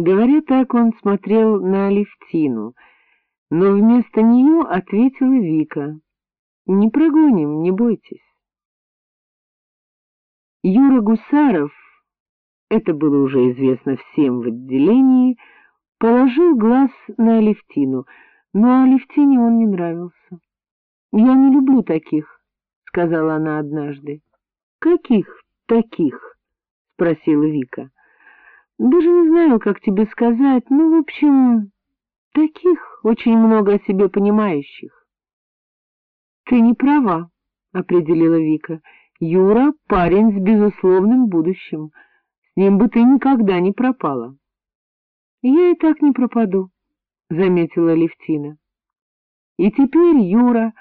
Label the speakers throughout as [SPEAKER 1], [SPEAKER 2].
[SPEAKER 1] Говоря так, он смотрел на Алевтину, но вместо нее ответила Вика. — Не прогоним, не бойтесь. Юра Гусаров, это было уже известно всем в отделении, положил глаз на Алевтину, но Алевтине он не нравился. — Я не люблю таких, — сказала она однажды. — Каких таких? — спросила Вика. Даже не знаю, как тебе сказать, ну, в общем, таких очень много о себе понимающих. — Ты не права, — определила Вика. — Юра — парень с безусловным будущим. С ним бы ты никогда не пропала. — Я и так не пропаду, — заметила Левтина. И теперь Юра,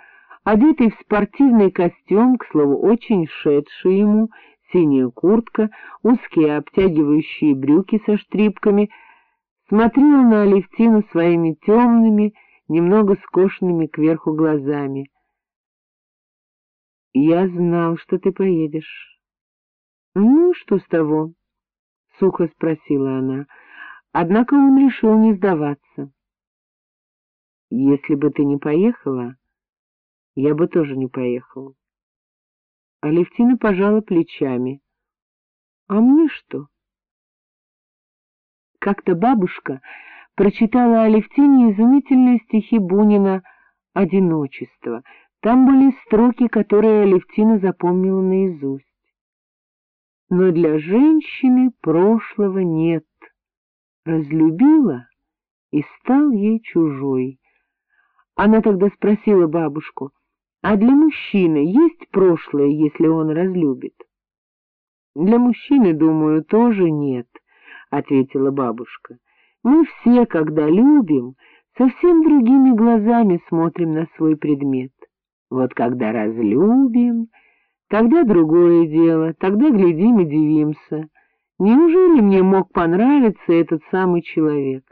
[SPEAKER 1] одетый в спортивный костюм, к слову, очень шедший ему, синяя куртка, узкие обтягивающие брюки со штрипками, смотрел на Алевтину своими темными, немного скошенными кверху глазами. — Я знал, что ты поедешь. — Ну, что с того? — сухо спросила она. Однако он решил не сдаваться. — Если бы ты не поехала, я бы тоже не поехал. Алевтина пожала плечами. — А мне что? Как-то бабушка прочитала Алевтине изумительные стихи Бунина «Одиночество». Там были строки, которые Алевтина запомнила наизусть. Но для женщины прошлого нет. Разлюбила и стал ей чужой. Она тогда спросила бабушку, а для мужчины есть прошлое, если он разлюбит? — Для мужчины, думаю, тоже нет, — ответила бабушка. — Мы все, когда любим, совсем другими глазами смотрим на свой предмет. Вот когда разлюбим, тогда другое дело, тогда глядим и дивимся. Неужели мне мог понравиться этот самый человек?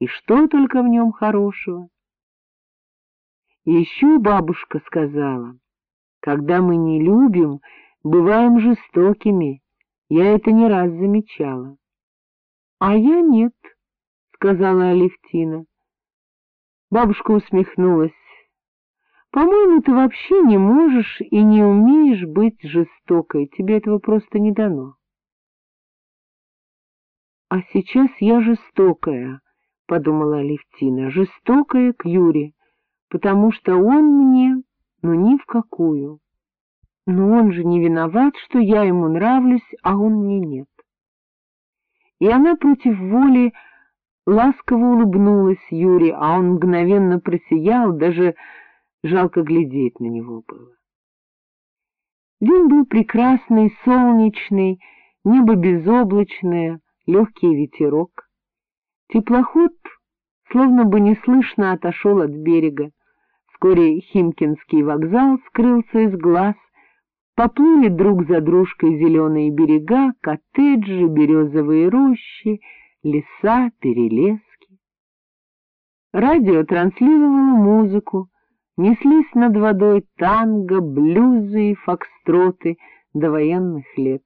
[SPEAKER 1] И что только в нем хорошего? Еще бабушка сказала, когда мы не любим, бываем жестокими, я это не раз замечала. — А я нет, — сказала Алевтина. Бабушка усмехнулась. — По-моему, ты вообще не можешь и не умеешь быть жестокой, тебе этого просто не дано. — А сейчас я жестокая, — подумала Алевтина, — жестокая к Юре потому что он мне, ну, ни в какую. Но он же не виноват, что я ему нравлюсь, а он мне нет. И она против воли ласково улыбнулась Юре, а он мгновенно просиял, даже жалко глядеть на него было. День был прекрасный, солнечный, небо безоблачное, легкий ветерок. Теплоход словно бы неслышно отошел от берега. Вскоре Химкинский вокзал скрылся из глаз, поплыли друг за дружкой зеленые берега, коттеджи, березовые рощи, леса, перелески. Радио транслировало музыку, неслись над водой танго, блюзы и фокстроты до военных лет.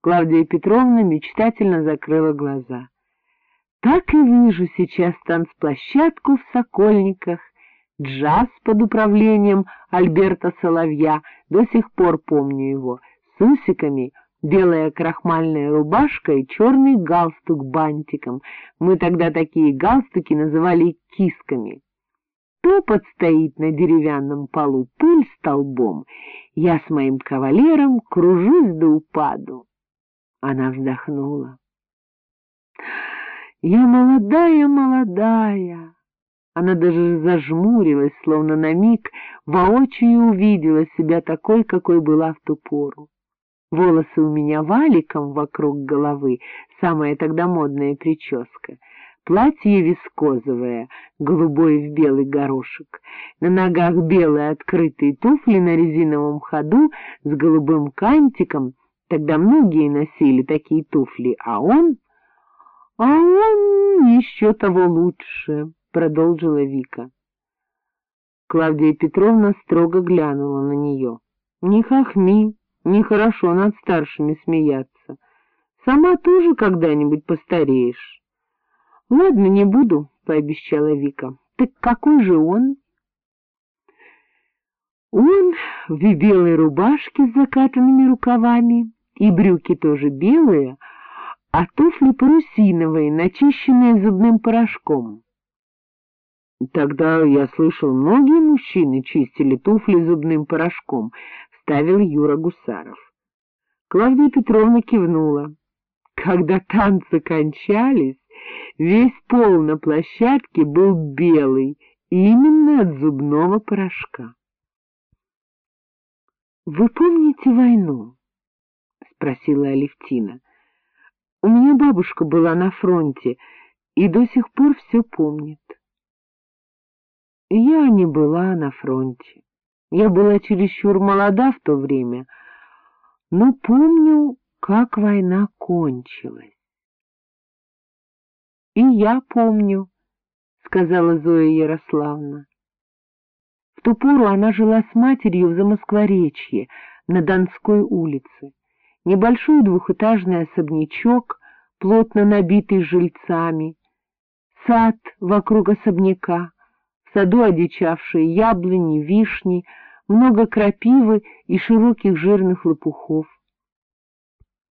[SPEAKER 1] Клавдия Петровна мечтательно закрыла глаза. Так и вижу сейчас танцплощадку в Сокольниках, джаз под управлением Альберта Соловья, до сих пор помню его, с усиками, белая крахмальная рубашка и черный галстук бантиком. Мы тогда такие галстуки называли кисками. Топот стоит на деревянном полу, пыль столбом. Я с моим кавалером кружусь до упаду. Она вздохнула. Я молодая, молодая, она даже зажмурилась, словно на миг воочию увидела себя такой, какой была в ту пору. Волосы у меня валиком вокруг головы, самая тогда модная прическа. Платье вискозовое, голубое в белый горошек. На ногах белые открытые туфли на резиновом ходу с голубым кантиком. Тогда многие носили такие туфли, а он... А он еще того лучше продолжила Вика. Клавдия Петровна строго глянула на нее. — Не хохми, нехорошо над старшими смеяться. Сама тоже когда-нибудь постареешь. — Ладно, не буду, — пообещала Вика. — Так какой же он? Он в белой рубашке с закатанными рукавами, и брюки тоже белые, а туфли парусиновые, начищенные зубным порошком. Тогда я слышал, многие мужчины чистили туфли зубным порошком, — ставил Юра Гусаров. Клавдия Петровна кивнула. Когда танцы кончались, весь пол на площадке был белый, именно от зубного порошка. — Вы помните войну? — спросила Алевтина. — У меня бабушка была на фронте и до сих пор все помнит. Я не была на фронте. Я была чересчур молода в то время, но помню, как война кончилась. — И я помню, — сказала Зоя Ярославна. В ту пору она жила с матерью в Замоскворечье, на Донской улице. Небольшой двухэтажный особнячок, плотно набитый жильцами, сад вокруг особняка, саду одичавшие яблони, вишни, много крапивы и широких жирных лопухов.